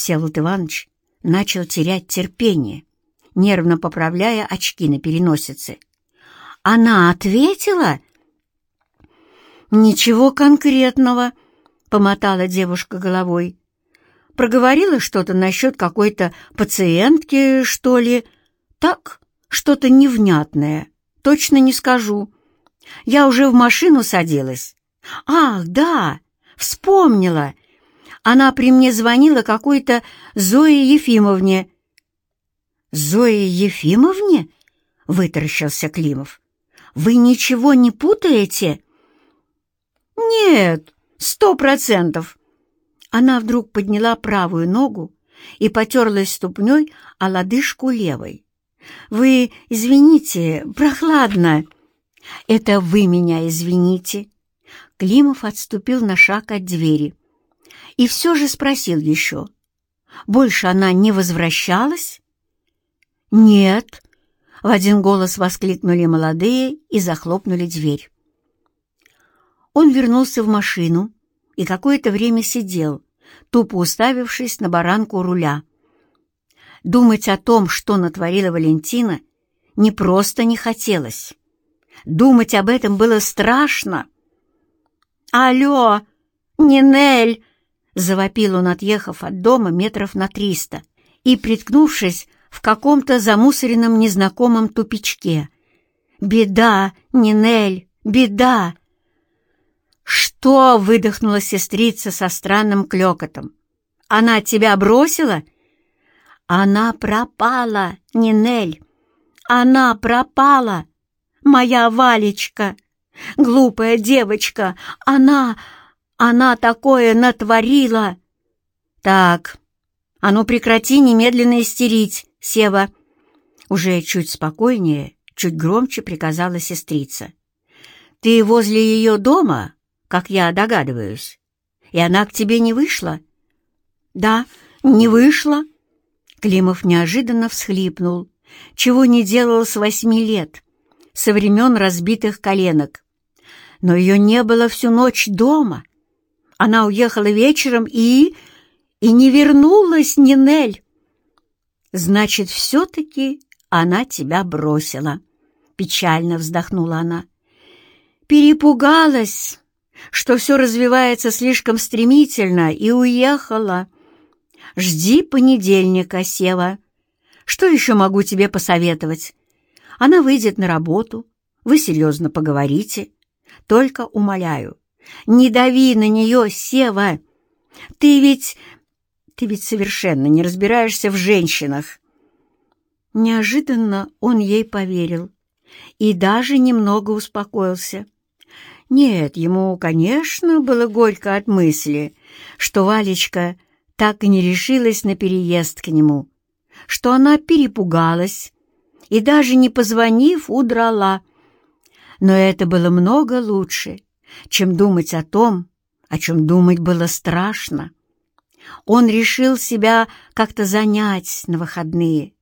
Всеволод Иванович начал терять терпение, нервно поправляя очки на переносице. Она ответила? «Ничего конкретного», — помотала девушка головой. Проговорила что-то насчет какой-то пациентки, что ли. Так, что-то невнятное. Точно не скажу. Я уже в машину садилась. Ах, да, вспомнила. Она при мне звонила какой-то Зое Ефимовне. «Зое Ефимовне?» — вытаращился Климов. «Вы ничего не путаете?» «Нет, сто процентов». Она вдруг подняла правую ногу и потерлась ступней о лодыжку левой. «Вы извините, прохладно». «Это вы меня извините». Климов отступил на шаг от двери и все же спросил еще. «Больше она не возвращалась?» «Нет», — в один голос воскликнули молодые и захлопнули дверь. Он вернулся в машину и какое-то время сидел, тупо уставившись на баранку руля. Думать о том, что натворила Валентина, не просто не хотелось. Думать об этом было страшно. «Алло, Нинель!» — завопил он, отъехав от дома метров на триста и, приткнувшись в каком-то замусоренном незнакомом тупичке. «Беда, Нинель, беда!» «Что?» — выдохнула сестрица со странным клёкотом. «Она тебя бросила?» «Она пропала, Нинель! Она пропала! Моя Валечка! Глупая девочка! Она... Она такое натворила!» «Так, а ну прекрати немедленно истерить, Сева!» Уже чуть спокойнее, чуть громче приказала сестрица. «Ты возле ее дома, как я догадываюсь, и она к тебе не вышла?» «Да, не вышла». Климов неожиданно всхлипнул, чего не делал с восьми лет, со времен разбитых коленок. Но ее не было всю ночь дома. Она уехала вечером и... и не вернулась, Нинель. Значит, все-таки она тебя бросила. Печально вздохнула она. Перепугалась, что все развивается слишком стремительно, и уехала. Жди понедельника, Сева. Что еще могу тебе посоветовать? Она выйдет на работу, вы серьезно поговорите. Только умоляю, не дави на нее, Сева. Ты ведь ты ведь совершенно не разбираешься в женщинах». Неожиданно он ей поверил и даже немного успокоился. Нет, ему, конечно, было горько от мысли, что Валечка так и не решилась на переезд к нему, что она перепугалась и даже не позвонив, удрала. Но это было много лучше, чем думать о том, о чем думать было страшно. Он решил себя как-то занять на выходные,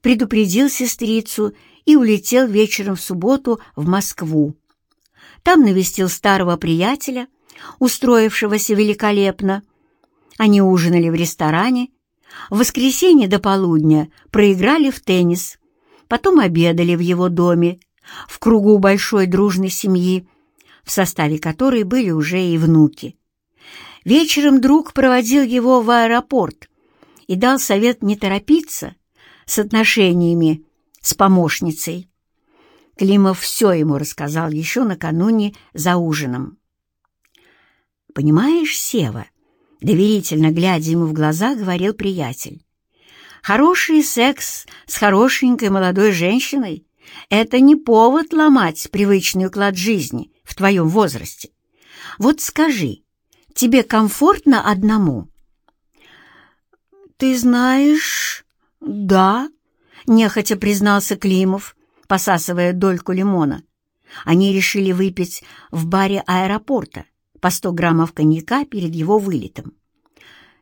предупредил сестрицу и улетел вечером в субботу в Москву. Там навестил старого приятеля, устроившегося великолепно. Они ужинали в ресторане, в воскресенье до полудня проиграли в теннис, потом обедали в его доме, в кругу большой дружной семьи, в составе которой были уже и внуки. Вечером друг проводил его в аэропорт и дал совет не торопиться с отношениями с помощницей. Климов все ему рассказал еще накануне за ужином. «Понимаешь, Сева?» — доверительно глядя ему в глаза, говорил приятель. «Хороший секс с хорошенькой молодой женщиной — это не повод ломать привычный уклад жизни в твоем возрасте. Вот скажи, Тебе комфортно одному?» «Ты знаешь, да», — нехотя признался Климов, посасывая дольку лимона. Они решили выпить в баре аэропорта по сто граммов коньяка перед его вылетом.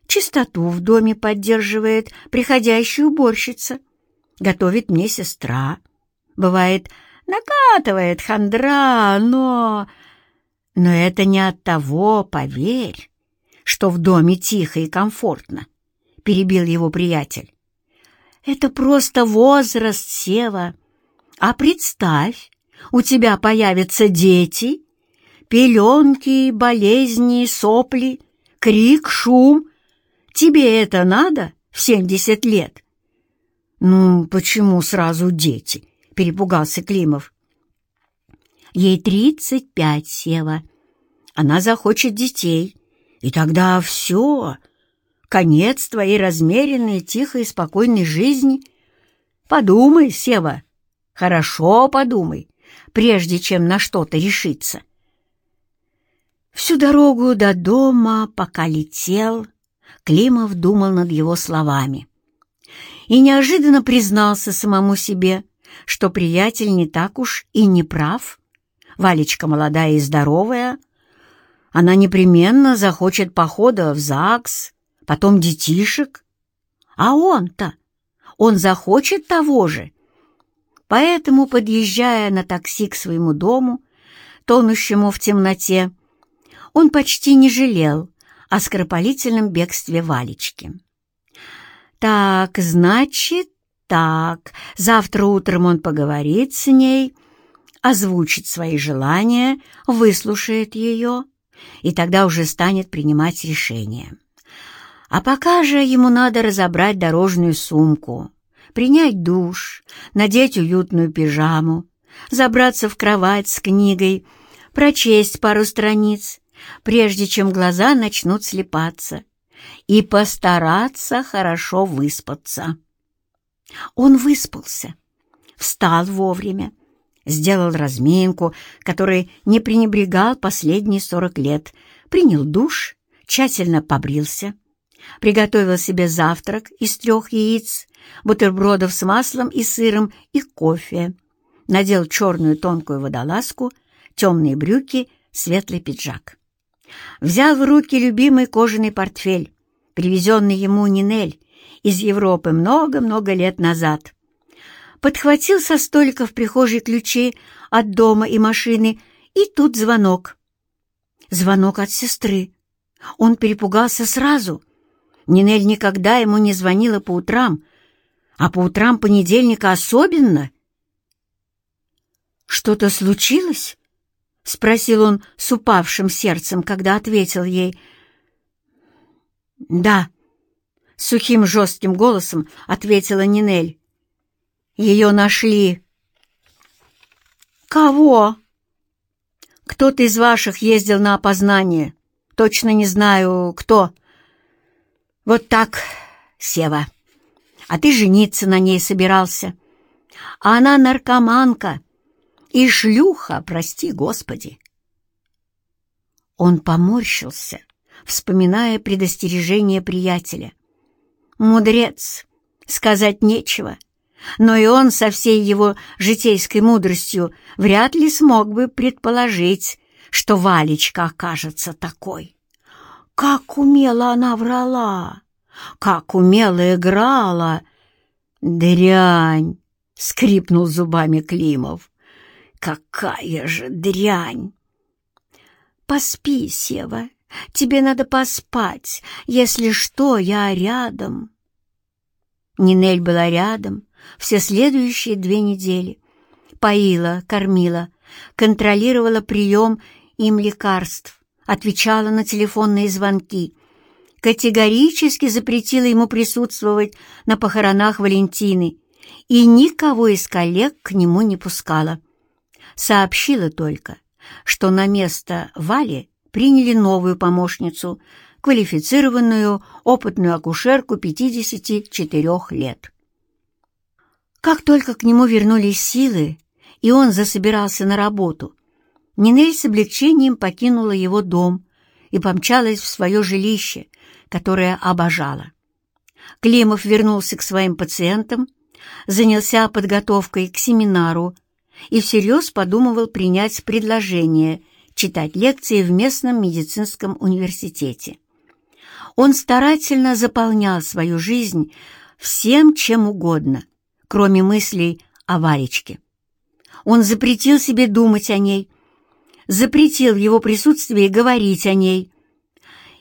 Чистоту в доме поддерживает приходящая уборщица. Готовит мне сестра. Бывает, накатывает хандра, но но это не от того, поверь, что в доме тихо и комфортно, перебил его приятель. «Это просто возраст, Сева. А представь, у тебя появятся дети, пеленки, болезни, сопли, крик, шум. Тебе это надо в семьдесят лет?» «Ну, почему сразу дети?» — перепугался Климов. «Ей тридцать пять, Сева. Она захочет детей, и тогда все, конец твоей размеренной, тихой, спокойной жизни. Подумай, Сева, хорошо подумай, прежде чем на что-то решиться. Всю дорогу до дома, пока летел, Климов думал над его словами. И неожиданно признался самому себе, что приятель не так уж и не прав. Валечка молодая и здоровая, она непременно захочет похода в ЗАГС, потом детишек. А он-то, он захочет того же. Поэтому, подъезжая на такси к своему дому, тонущему в темноте, он почти не жалел о скоропалительном бегстве Валечки. «Так, значит, так, завтра утром он поговорит с ней, озвучит свои желания, выслушает ее» и тогда уже станет принимать решение. А пока же ему надо разобрать дорожную сумку, принять душ, надеть уютную пижаму, забраться в кровать с книгой, прочесть пару страниц, прежде чем глаза начнут слепаться, и постараться хорошо выспаться. Он выспался, встал вовремя, сделал разминку, которой не пренебрегал последние сорок лет, принял душ, тщательно побрился, приготовил себе завтрак из трех яиц, бутербродов с маслом и сыром и кофе, надел черную тонкую водолазку, темные брюки, светлый пиджак. Взял в руки любимый кожаный портфель, привезенный ему Нинель из Европы много-много лет назад — подхватил со столика в прихожей ключи от дома и машины, и тут звонок. Звонок от сестры. Он перепугался сразу. Нинель никогда ему не звонила по утрам, а по утрам понедельника особенно. «Что-то случилось?» — спросил он с упавшим сердцем, когда ответил ей. «Да», — сухим жестким голосом ответила Нинель. Ее нашли. Кого? Кто-то из ваших ездил на опознание. Точно не знаю, кто. Вот так, Сева. А ты жениться на ней собирался. А она наркоманка и шлюха, прости господи. Он поморщился, вспоминая предостережение приятеля. Мудрец, сказать нечего — но и он со всей его житейской мудростью вряд ли смог бы предположить, что Валечка окажется такой. Как умело она врала, как умело играла. «Дрянь!» — скрипнул зубами Климов. «Какая же дрянь!» «Поспи, Сева, тебе надо поспать. Если что, я рядом». Нинель была рядом, все следующие две недели. Поила, кормила, контролировала прием им лекарств, отвечала на телефонные звонки, категорически запретила ему присутствовать на похоронах Валентины и никого из коллег к нему не пускала. Сообщила только, что на место Вали приняли новую помощницу, квалифицированную опытную акушерку 54 лет. Как только к нему вернулись силы, и он засобирался на работу, Нинель с облегчением покинула его дом и помчалась в свое жилище, которое обожала. Климов вернулся к своим пациентам, занялся подготовкой к семинару и всерьез подумывал принять предложение читать лекции в местном медицинском университете. Он старательно заполнял свою жизнь всем, чем угодно — кроме мыслей о Варечке. Он запретил себе думать о ней, запретил в его присутствии говорить о ней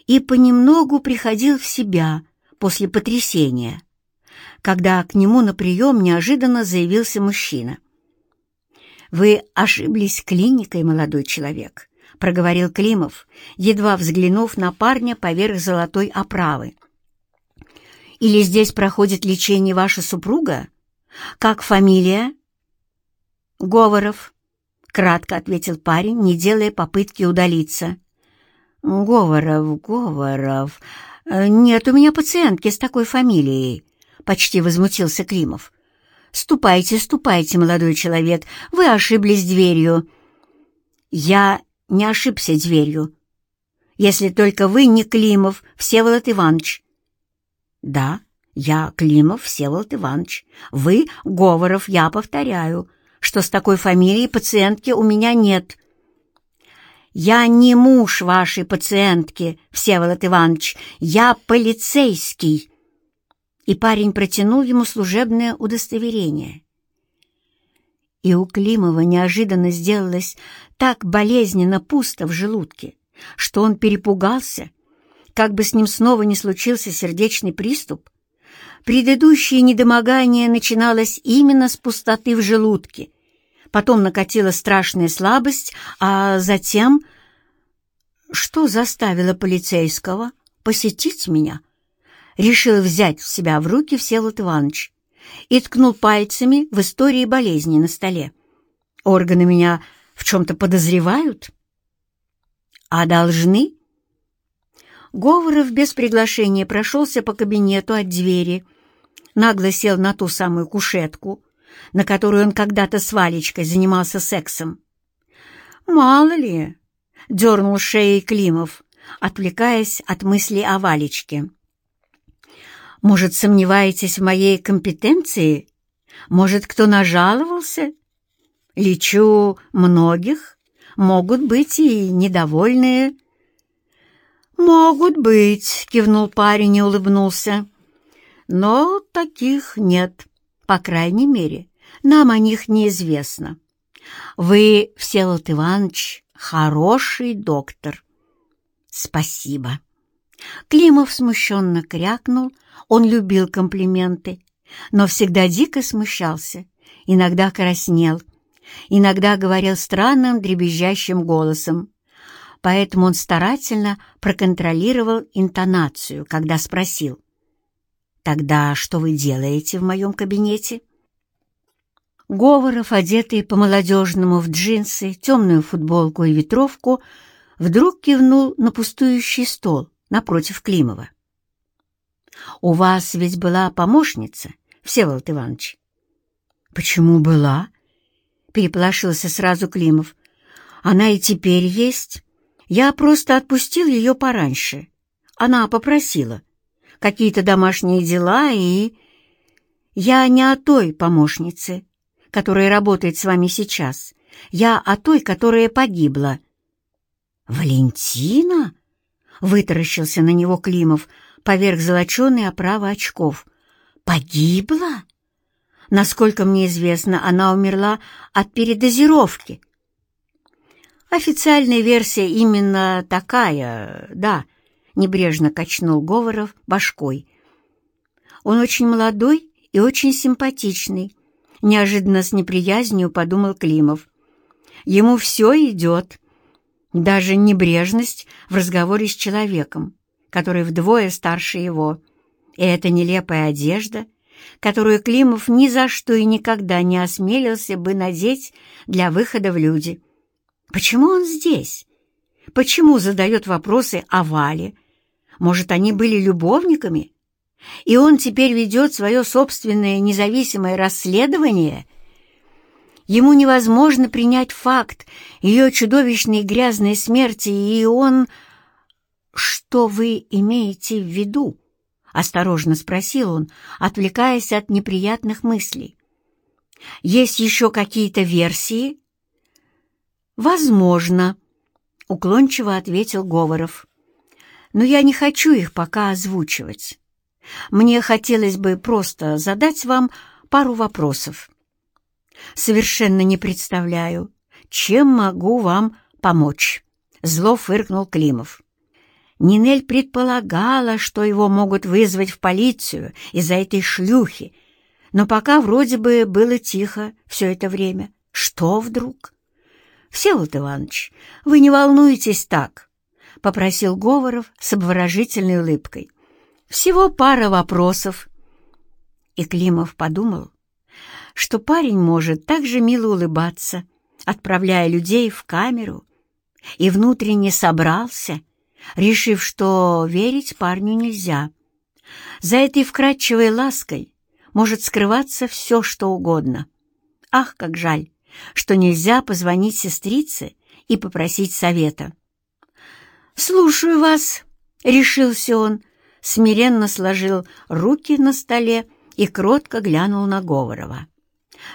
и понемногу приходил в себя после потрясения, когда к нему на прием неожиданно заявился мужчина. «Вы ошиблись клиникой, молодой человек», — проговорил Климов, едва взглянув на парня поверх золотой оправы. «Или здесь проходит лечение ваша супруга? Как фамилия?» «Говоров», — кратко ответил парень, не делая попытки удалиться. «Говоров, Говоров. Нет у меня пациентки с такой фамилией», — почти возмутился Климов. «Ступайте, ступайте, молодой человек, вы ошиблись дверью». «Я не ошибся дверью, если только вы не Климов Всеволод Иванович». «Да, я Климов Всеволод Иванович. Вы Говоров, я повторяю, что с такой фамилией пациентки у меня нет». «Я не муж вашей пациентки, Всеволод Иванович, я полицейский!» И парень протянул ему служебное удостоверение. И у Климова неожиданно сделалось так болезненно пусто в желудке, что он перепугался, как бы с ним снова не случился сердечный приступ. Предыдущее недомогание начиналось именно с пустоты в желудке — потом накатила страшная слабость, а затем... Что заставило полицейского посетить меня? Решил взять себя в руки Всеволод Иванович и ткнул пальцами в истории болезни на столе. Органы меня в чем-то подозревают? А должны? Говоров без приглашения прошелся по кабинету от двери, нагло сел на ту самую кушетку, на которую он когда-то с Валечкой занимался сексом. «Мало ли!» — дернул шеей Климов, отвлекаясь от мысли о Валечке. «Может, сомневаетесь в моей компетенции? Может, кто нажаловался? Лечу многих, могут быть и недовольные». «Могут быть», — кивнул парень и улыбнулся. «Но таких нет, по крайней мере, нам о них неизвестно. Вы, Всеволод Иванович, хороший доктор. Спасибо. Климов смущенно крякнул, он любил комплименты, но всегда дико смущался, иногда краснел, иногда говорил странным дребезжащим голосом. Поэтому он старательно проконтролировал интонацию, когда спросил. «Тогда что вы делаете в моем кабинете?» Говоров, одетый по-молодежному в джинсы, темную футболку и ветровку, вдруг кивнул на пустующий стол напротив Климова. «У вас ведь была помощница, Всеволод Иванович?» «Почему была?» — переполошился сразу Климов. «Она и теперь есть. Я просто отпустил ее пораньше. Она попросила. Какие-то домашние дела и...» «Я не о той помощнице», которая работает с вами сейчас. Я о той, которая погибла». «Валентина?» — вытаращился на него Климов поверх золоченой оправы очков. «Погибла?» Насколько мне известно, она умерла от передозировки. Официальная версия именно такая, да, небрежно качнул Говоров башкой. Он очень молодой и очень симпатичный, Неожиданно с неприязнью подумал Климов. Ему все идет. Даже небрежность в разговоре с человеком, который вдвое старше его. И эта нелепая одежда, которую Климов ни за что и никогда не осмелился бы надеть для выхода в люди. Почему он здесь? Почему задает вопросы о Вале? Может, они были любовниками? и он теперь ведет свое собственное независимое расследование, ему невозможно принять факт ее чудовищной грязной смерти, и он... «Что вы имеете в виду?» — осторожно спросил он, отвлекаясь от неприятных мыслей. «Есть еще какие-то версии?» «Возможно», — уклончиво ответил Говоров. «Но я не хочу их пока озвучивать. Мне хотелось бы просто задать вам пару вопросов. Совершенно не представляю, чем могу вам помочь. Зло фыркнул Климов. Нинель предполагала, что его могут вызвать в полицию из-за этой шлюхи, но пока вроде бы было тихо все это время. Что вдруг? «Всеволод Иванович, вы не волнуйтесь так», — попросил Говоров с обворожительной улыбкой. «Всего пара вопросов». И Климов подумал, что парень может так же мило улыбаться, отправляя людей в камеру, и внутренне собрался, решив, что верить парню нельзя. За этой вкрадчивой лаской может скрываться все, что угодно. Ах, как жаль, что нельзя позвонить сестрице и попросить совета. «Слушаю вас», — решился он, смиренно сложил руки на столе и кротко глянул на Говорова.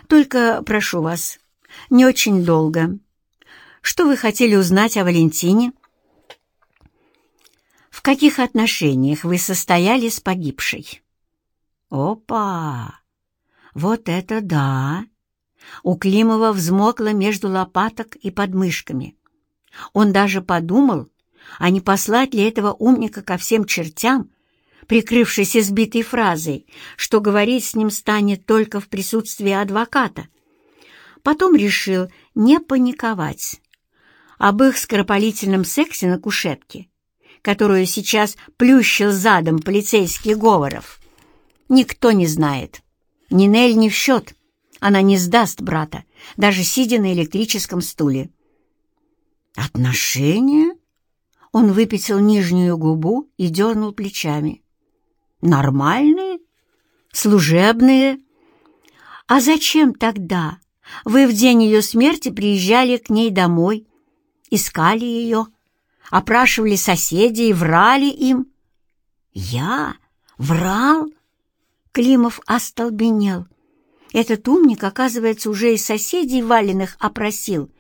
«Только прошу вас, не очень долго. Что вы хотели узнать о Валентине?» «В каких отношениях вы состояли с погибшей?» «Опа! Вот это да!» У Климова взмокло между лопаток и подмышками. Он даже подумал, а не послать ли этого умника ко всем чертям, прикрывшись избитой фразой, что говорить с ним станет только в присутствии адвоката. Потом решил не паниковать. Об их скоропалительном сексе на кушетке, которую сейчас плющил задом полицейский Говоров, никто не знает. Нинель не в счет. Она не сдаст брата, даже сидя на электрическом стуле. «Отношения?» Он выпятил нижнюю губу и дернул плечами. «Нормальные? Служебные? А зачем тогда вы в день ее смерти приезжали к ней домой, искали ее, опрашивали соседей, врали им?» «Я? Врал?» Климов остолбенел. Этот умник, оказывается, уже и соседей Валиных опросил,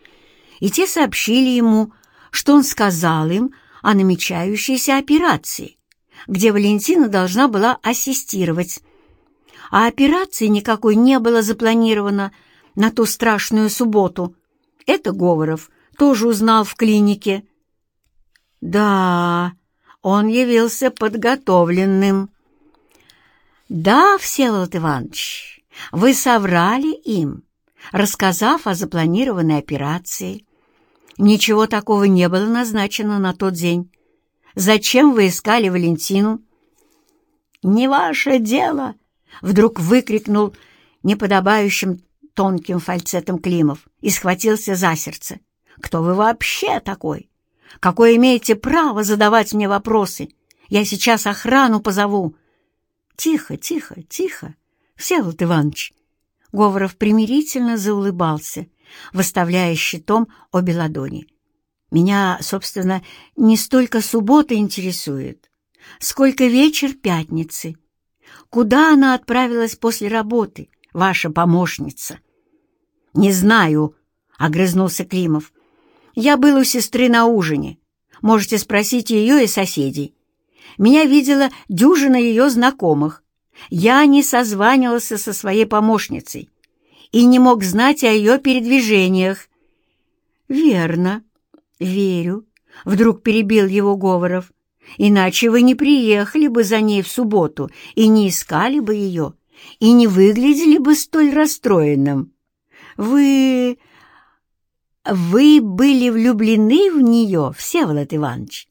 и те сообщили ему, что он сказал им о намечающейся операции, где Валентина должна была ассистировать. А операции никакой не было запланировано на ту страшную субботу. Это Говоров тоже узнал в клинике. Да, он явился подготовленным. Да, Всеволод Иванович, вы соврали им, рассказав о запланированной операции. Ничего такого не было назначено на тот день. Зачем вы искали Валентину? «Не ваше дело!» — вдруг выкрикнул неподобающим тонким фальцетом Климов и схватился за сердце. «Кто вы вообще такой? Какое имеете право задавать мне вопросы? Я сейчас охрану позову!» «Тихо, тихо, тихо!» «Всеволод Иванович!» Говоров примирительно заулыбался, выставляя щитом обе ладони. «Меня, собственно, не столько суббота интересует, сколько вечер пятницы. Куда она отправилась после работы, ваша помощница?» «Не знаю», — огрызнулся Климов. «Я был у сестры на ужине. Можете спросить ее и соседей. Меня видела дюжина ее знакомых я не созванивался со своей помощницей и не мог знать о ее передвижениях. «Верно, верю», — вдруг перебил его Говоров. «Иначе вы не приехали бы за ней в субботу и не искали бы ее, и не выглядели бы столь расстроенным. Вы... вы были влюблены в нее, Всеволод Иванович.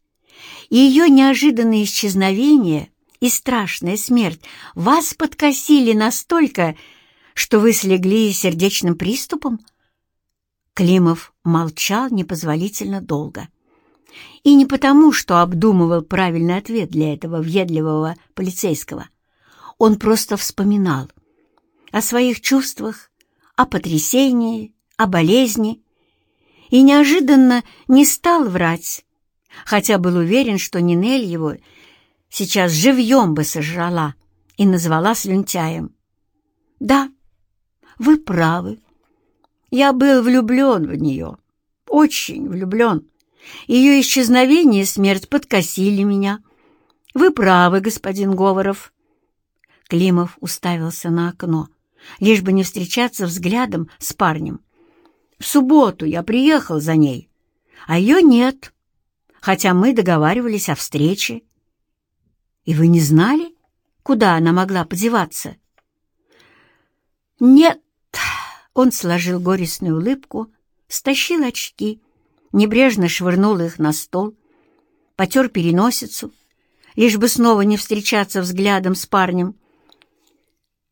Ее неожиданное исчезновение и страшная смерть вас подкосили настолько, что вы слегли сердечным приступом?» Климов молчал непозволительно долго. И не потому, что обдумывал правильный ответ для этого въедливого полицейского. Он просто вспоминал о своих чувствах, о потрясении, о болезни, и неожиданно не стал врать, хотя был уверен, что Нинель его сейчас живьем бы сожрала и назвала слюнтяем. Да, вы правы. Я был влюблен в нее, очень влюблен. Ее исчезновение и смерть подкосили меня. Вы правы, господин Говоров. Климов уставился на окно, лишь бы не встречаться взглядом с парнем. В субботу я приехал за ней, а ее нет. хотя мы договаривались о встрече. И вы не знали, куда она могла подеваться? Нет, он сложил горестную улыбку, стащил очки, небрежно швырнул их на стол, потер переносицу, лишь бы снова не встречаться взглядом с парнем.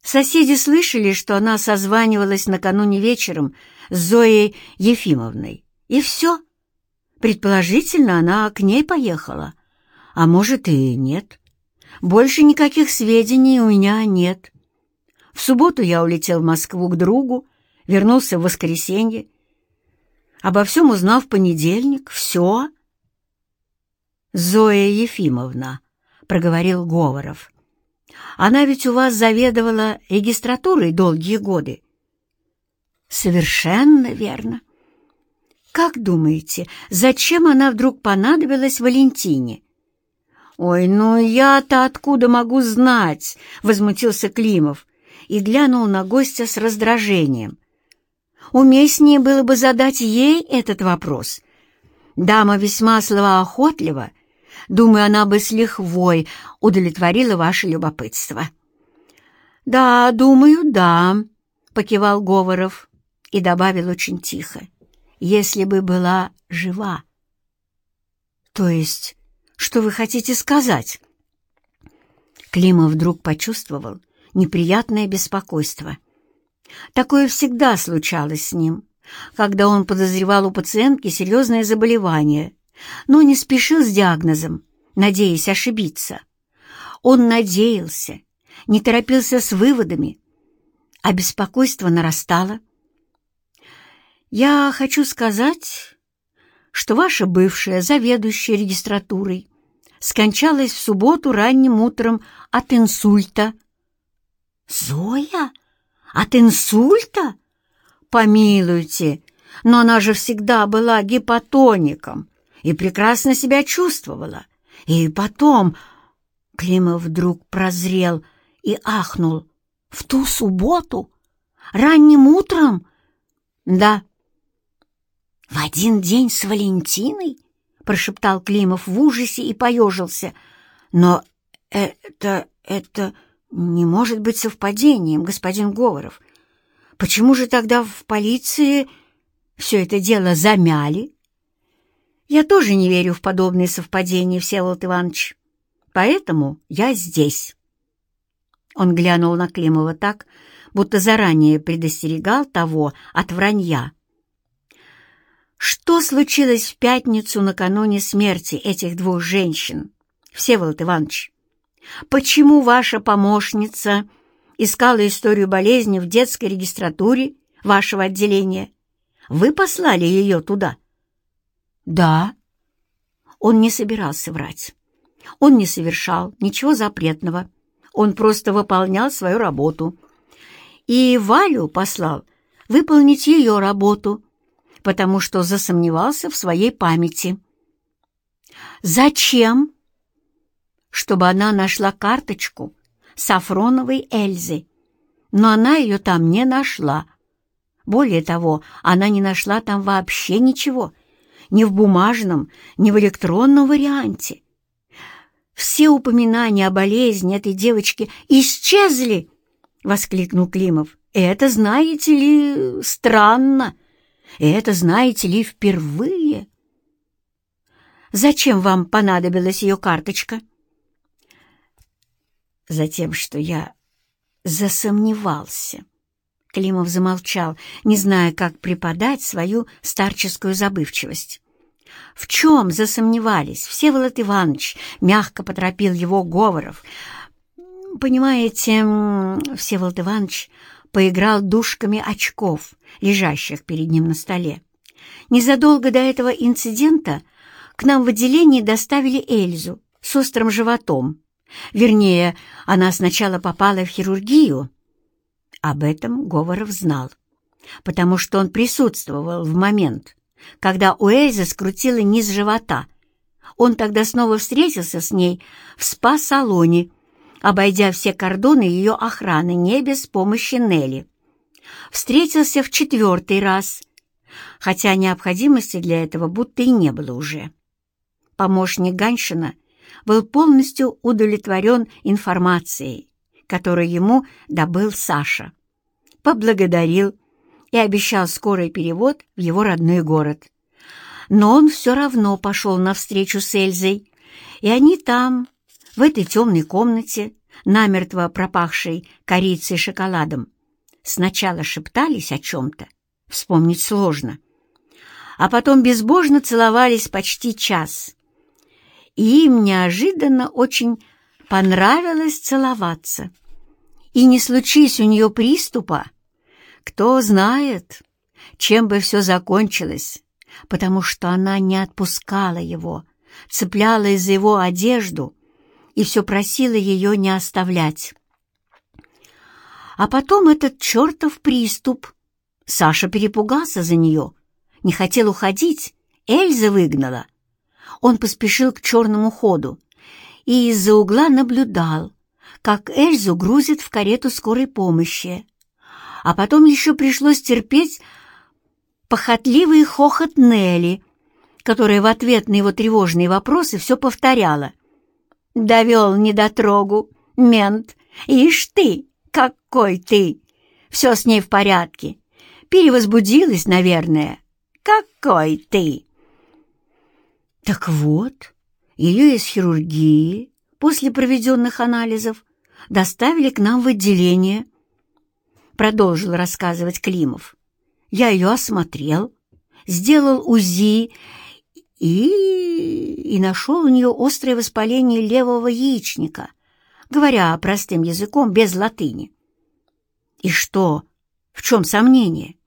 Соседи слышали, что она созванивалась накануне вечером с Зоей Ефимовной. И все. Предположительно, она к ней поехала. А может и нет. Больше никаких сведений у меня нет. В субботу я улетел в Москву к другу, вернулся в воскресенье. Обо всем узнал в понедельник. Все. Зоя Ефимовна, — проговорил Говоров. Она ведь у вас заведовала регистратурой долгие годы. Совершенно верно. Как думаете, зачем она вдруг понадобилась Валентине? Ой, ну я-то откуда могу знать? Возмутился Климов и глянул на гостя с раздражением. Уместнее было бы задать ей этот вопрос. Дама весьма словоохотлива Думаю, она бы с лихвой удовлетворила ваше любопытство». «Да, думаю, да», — покивал Говоров и добавил очень тихо. «Если бы была жива». «То есть, что вы хотите сказать?» Климов вдруг почувствовал неприятное беспокойство. Такое всегда случалось с ним, когда он подозревал у пациентки серьезное заболевание — но не спешил с диагнозом, надеясь ошибиться. Он надеялся, не торопился с выводами, а беспокойство нарастало. «Я хочу сказать, что ваша бывшая заведующая регистратурой скончалась в субботу ранним утром от инсульта». «Зоя? От инсульта? Помилуйте, но она же всегда была гипотоником и прекрасно себя чувствовала. И потом Климов вдруг прозрел и ахнул. В ту субботу? Ранним утром? Да. В один день с Валентиной? Прошептал Климов в ужасе и поежился. Но это... это не может быть совпадением, господин Говоров. Почему же тогда в полиции все это дело замяли? Я тоже не верю в подобные совпадения, Всеволод Иванович. Поэтому я здесь. Он глянул на Климова так, будто заранее предостерегал того от вранья. Что случилось в пятницу накануне смерти этих двух женщин, Всеволод Иванович? Почему ваша помощница искала историю болезни в детской регистратуре вашего отделения? Вы послали ее туда? — да. Он не собирался врать. Он не совершал ничего запретного. Он просто выполнял свою работу. И Валю послал выполнить ее работу, потому что засомневался в своей памяти. «Зачем?» «Чтобы она нашла карточку Сафроновой Эльзы, но она ее там не нашла. Более того, она не нашла там вообще ничего, ни в бумажном, ни в электронном варианте. Все упоминания о болезни этой девочки исчезли, — воскликнул Климов. Это, знаете ли, странно. Это, знаете ли, впервые. Зачем вам понадобилась ее карточка? Затем, что я засомневался. Климов замолчал, не зная, как преподать свою старческую забывчивость. «В чем засомневались, Всеволод Иванович?» — мягко поторопил его Говоров. «Понимаете, Всеволод Иванович поиграл дужками очков, лежащих перед ним на столе. Незадолго до этого инцидента к нам в отделении доставили Эльзу с острым животом. Вернее, она сначала попала в хирургию, об этом Говоров знал, потому что он присутствовал в момент, когда у Эльзы скрутила низ живота. Он тогда снова встретился с ней в спа-салоне, обойдя все кордоны ее охраны не без помощи Нелли. Встретился в четвертый раз, хотя необходимости для этого будто и не было уже. помощник Ганшина, был полностью удовлетворен информацией, которую ему добыл Саша. Поблагодарил и обещал скорый перевод в его родной город. Но он все равно пошел навстречу с Эльзой, и они там, в этой темной комнате, намертво пропахшей корицей и шоколадом, сначала шептались о чем-то, вспомнить сложно, а потом безбожно целовались почти час. И им неожиданно очень понравилось целоваться. И не случись у нее приступа, кто знает, чем бы все закончилось, потому что она не отпускала его, цеплялась за его одежду и все просила ее не оставлять. А потом этот чертов приступ. Саша перепугался за нее, не хотел уходить, Эльза выгнала. Он поспешил к черному ходу и из-за угла наблюдал, как Эльзу грузят в карету скорой помощи. А потом еще пришлось терпеть похотливый хохот Нелли, которая в ответ на его тревожные вопросы все повторяла. «Довел недотрогу, мент, ишь ты, какой ты! Все с ней в порядке. Перевозбудилась, наверное. Какой ты!» Так вот, ее из хирургии после проведенных анализов доставили к нам в отделение. Продолжил рассказывать Климов. Я ее осмотрел, сделал УЗИ и... и нашел у нее острое воспаление левого яичника, говоря простым языком, без латыни. И что? В чем сомнение?